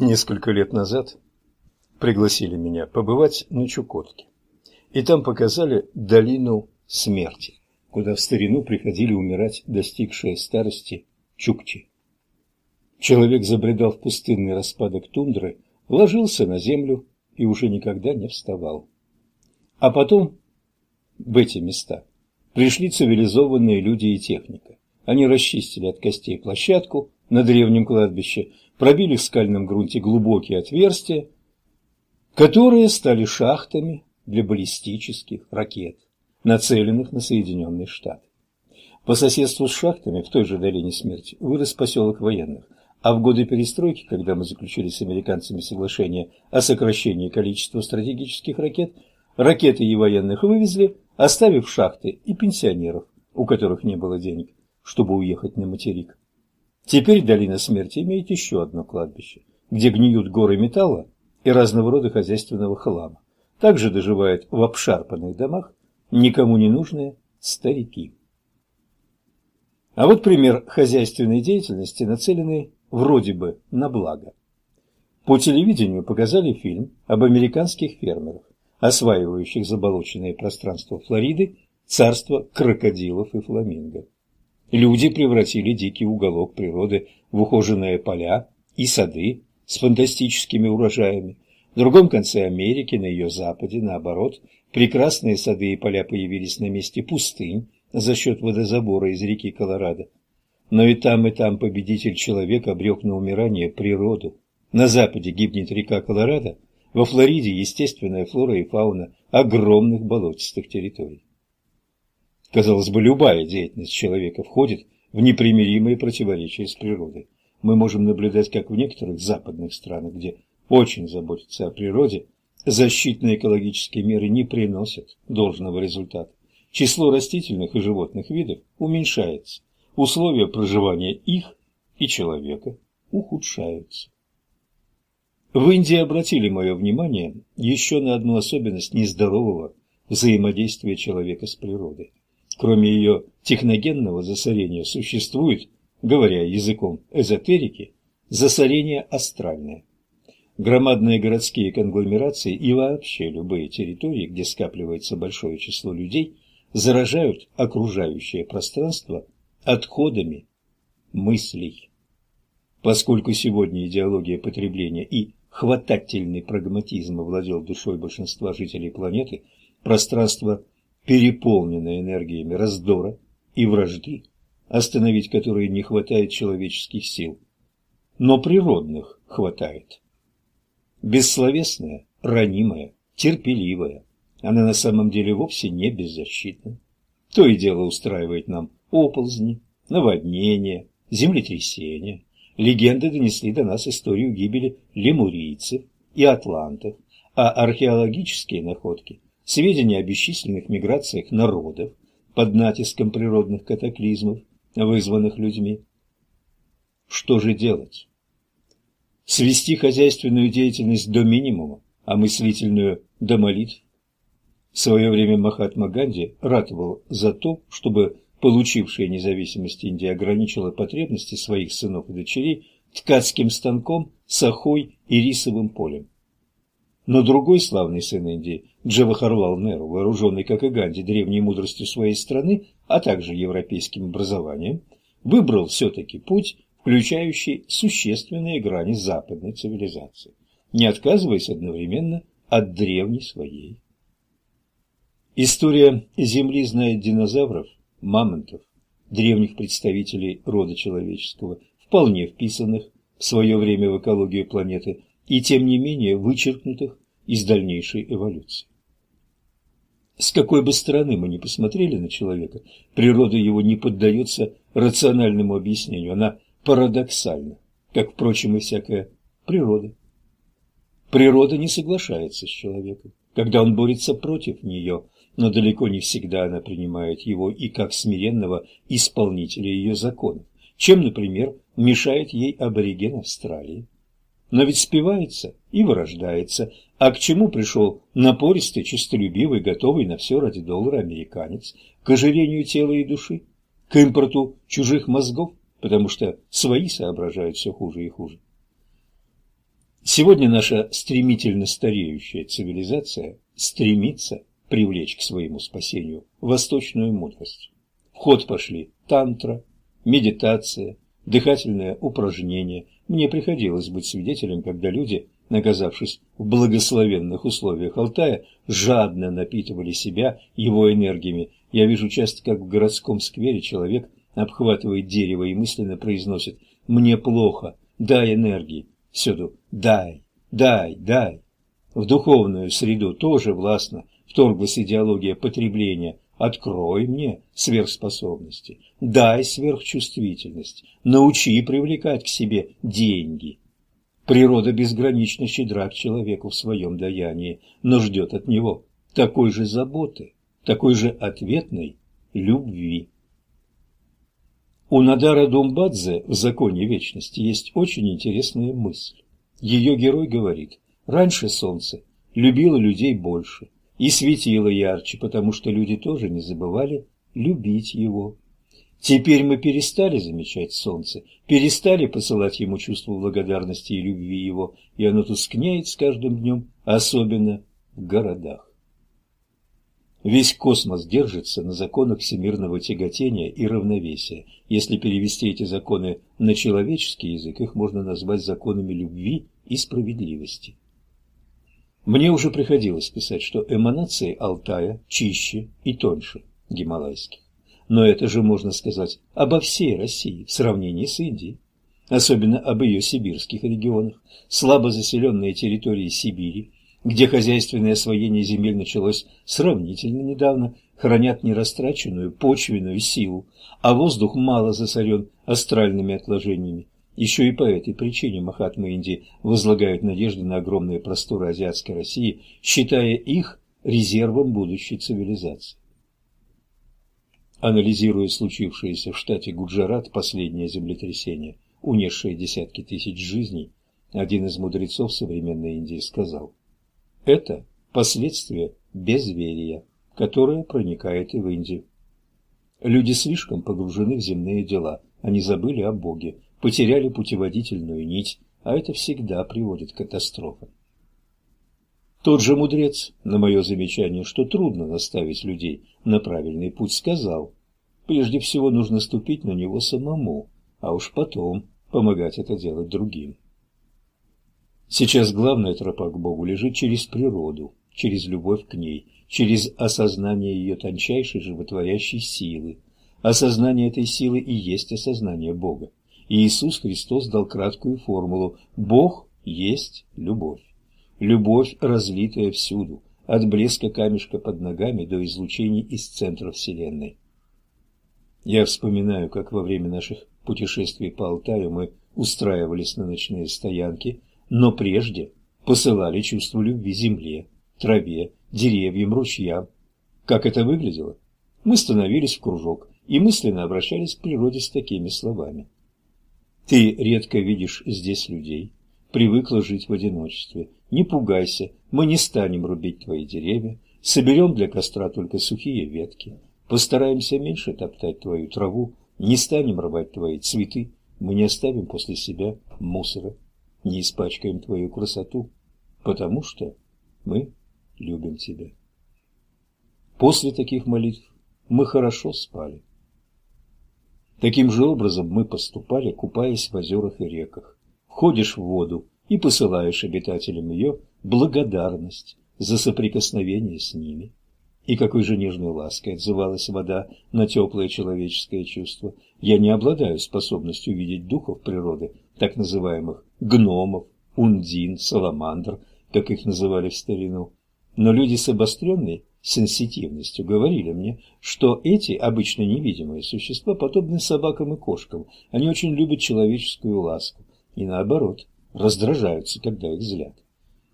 Несколько лет назад пригласили меня побывать на Чукотке. И там показали долину смерти, куда в старину приходили умирать достигшие старости чукчи. Человек забредал в пустынный распадок тундры, ложился на землю и уже никогда не вставал. А потом в эти места пришли цивилизованные люди и техника. Они расчистили от костей площадку на древнем кладбище, пробили в скальном грунте глубокие отверстия, которые стали шахтами для баллистических ракет, нацеленных на Соединенные Штаты. По соседству с шахтами в той же долине смерти вырос поселок военных, а в годы перестройки, когда мы заключили с американцами соглашение о сокращении количества стратегических ракет, ракеты и военных вывезли, оставив шахты и пенсионеров, у которых не было денег, чтобы уехать на материк. Теперь долина смерти имеет еще одно кладбище, где гниют горы металла и разного рода хозяйственного хлама. Также доживают в обшарпанных домах никому не нужные старики. А вот пример хозяйственной деятельности, нацеленный вроде бы на благо. По телевидению показали фильм об американских фермерах, осваивающих заболоченные пространства Флориды, царство крокодилов и фламинго. Люди превратили дикий уголок природы в ухоженные поля и сады с фантастическими урожаями. В другом конце Америки, на ее западе, наоборот, прекрасные сады и поля появились на месте пустынь за счет водозабора из реки Колорадо. Но и там, и там победитель человек обрек на умирание природу. На западе гибнет река Колорадо, во Флориде естественная флора и фауна огромных болотистых территорий. Казалось бы, любая деятельность человека входит в непримиримые противоречия с природой. Мы можем наблюдать, как в некоторых западных странах, где очень заботятся о природе, защитные экологические меры не приносят должного результата. Число растительных и животных видов уменьшается, условия проживания их и человека ухудшаются. В Индии обратили мое внимание еще на одну особенность нездорового взаимодействия человека с природой. Кроме ее техногенного засорения существует, говоря языком эзотерики, засорение астральное. Громадные городские конгломерации и вообще любые территории, где скапливается большое число людей, заражают окружающее пространство отходами мыслей. Поскольку сегодня идеология потребления и хватательный прагматизм овладел душой большинства жителей планеты, пространство переполнена энергиями раздора и вражды, остановить которые не хватает человеческих сил. Но природных хватает. Бессловесная, ранимая, терпеливая, она на самом деле вовсе не беззащитна. То и дело устраивает нам оползни, наводнения, землетрясения. Легенды донесли до нас историю гибели лемурийцев и атлантов, а археологические находки сведения о бесчисленных миграциях народов под натиском природных катаклизмов, вызванных людьми. Что же делать? Свести хозяйственную деятельность до минимума, а мыслительную до молитв? В свое время Махатма Ганди ратовал за то, чтобы получившая независимость Индия ограничила потребности своих сынов и дочерей ткацким станком, сахой и рисовым полем. Но другой славный сын Индии, Джавахарлал Неру, вооруженный, как и Ганди, древней мудростью своей страны, а также европейским образованием, выбрал все-таки путь, включающий существенные грани западной цивилизации, не отказываясь одновременно от древней своей. История Земли знает динозавров, мамонтов, древних представителей рода человеческого, вполне вписанных в свое время в экологию планеты, и тем не менее вычеркнутых из дальнейшей эволюции. С какой бы стороны мы ни посмотрели на человека, природа его не поддается рациональному объяснению, она парадоксальна, как, впрочем, и всякая природа. Природа не соглашается с человеком, когда он борется против нее, но далеко не всегда она принимает его и как смиренного исполнителя ее законов, чем, например, мешает ей абориген Австралии но ведь спивается и вырождается. А к чему пришел напористый, честолюбивый, готовый на все ради доллара американец? К ожирению тела и души? К импорту чужих мозгов? Потому что свои соображают все хуже и хуже. Сегодня наша стремительно стареющая цивилизация стремится привлечь к своему спасению восточную мудрость. В ход пошли тантра, медитация, дыхательное упражнение. Мне приходилось быть свидетелем, когда люди, оказавшись в благословенных условиях Алтая, жадно напитывали себя его энергиями. Я вижу часто, как в городском сквере человек обхватывает дерево и мысленно произносит «Мне плохо, дай энергии». Всюду «дай, дай, дай». В духовную среду тоже властно вторглась идеология потребления. Открой мне сверхспособности, дай сверхчувствительность, научи привлекать к себе деньги. Природа безгранично щедра к человеку в своем даянии, но ждет от него такой же заботы, такой же ответной любви. У Надара Думбадзе в «Законе вечности» есть очень интересная мысль. Ее герой говорит, раньше солнце любило людей больше и светило ярче, потому что люди тоже не забывали любить его. Теперь мы перестали замечать солнце, перестали посылать ему чувство благодарности и любви его, и оно тускнеет с каждым днем, особенно в городах. Весь космос держится на законах всемирного тяготения и равновесия. Если перевести эти законы на человеческий язык, их можно назвать законами любви и справедливости. Мне уже приходилось писать, что эманации Алтая чище и тоньше гималайских. Но это же можно сказать обо всей России в сравнении с Индией, особенно об ее сибирских регионах, слабо заселенные территории Сибири, где хозяйственное освоение земель началось сравнительно недавно, хранят нерастраченную почвенную силу, а воздух мало засорен астральными отложениями. Еще и по этой причине Махатмы Индии возлагают надежды на огромные просторы азиатской России, считая их резервом будущей цивилизации. Анализируя случившееся в штате Гуджарат последнее землетрясение, унесшее десятки тысяч жизней, один из мудрецов современной Индии сказал – это последствия безверия, которое проникает и в Индию. Люди слишком погружены в земные дела, они забыли о Боге, потеряли путеводительную нить, а это всегда приводит к катастрофам. Тот же мудрец, на мое замечание, что трудно наставить людей на правильный путь, сказал, прежде всего нужно ступить на него самому, а уж потом помогать это делать другим. Сейчас главная тропа к Богу лежит через природу, через любовь к ней, через осознание ее тончайшей животворящей силы. Осознание этой силы и есть осознание Бога. Иисус Христос дал краткую формулу «Бог есть любовь». Любовь, разлитая всюду, от блеска камешка под ногами до излучений из центра Вселенной. Я вспоминаю, как во время наших путешествий по Алтаю мы устраивались на ночные стоянки – но прежде посылали чувство любви земле, траве, деревьям, ручьям. Как это выглядело? Мы становились в кружок и мысленно обращались к природе с такими словами. Ты редко видишь здесь людей, привыкла жить в одиночестве. Не пугайся, мы не станем рубить твои деревья, соберем для костра только сухие ветки, постараемся меньше топтать твою траву, не станем рвать твои цветы, мы не оставим после себя мусора не испачкаем твою красоту, потому что мы любим тебя. После таких молитв мы хорошо спали. Таким же образом мы поступали, купаясь в озерах и реках. Входишь в воду и посылаешь обитателям ее благодарность за соприкосновение с ними. И какой же нежной лаской отзывалась вода на теплое человеческое чувство. Я не обладаю способностью видеть духов природы, так называемых гномов, ундин, саламандр, как их называли в старину. Но люди с обостренной сенситивностью говорили мне, что эти обычно невидимые существа подобны собакам и кошкам. Они очень любят человеческую ласку и, наоборот, раздражаются, когда их злят.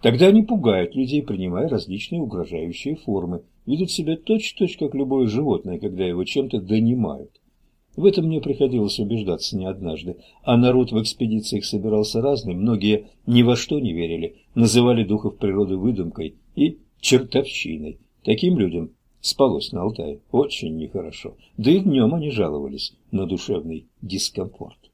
Тогда они пугают людей, принимая различные угрожающие формы, ведут себя точь-в-точь, -точь, как любое животное, когда его чем-то донимают. В этом мне приходилось убеждаться не однажды, а народ в экспедициях собирался разный, многие ни во что не верили, называли духов природы выдумкой и чертовщиной. Таким людям спалось на Алтае очень нехорошо, да и днем они жаловались на душевный дискомфорт.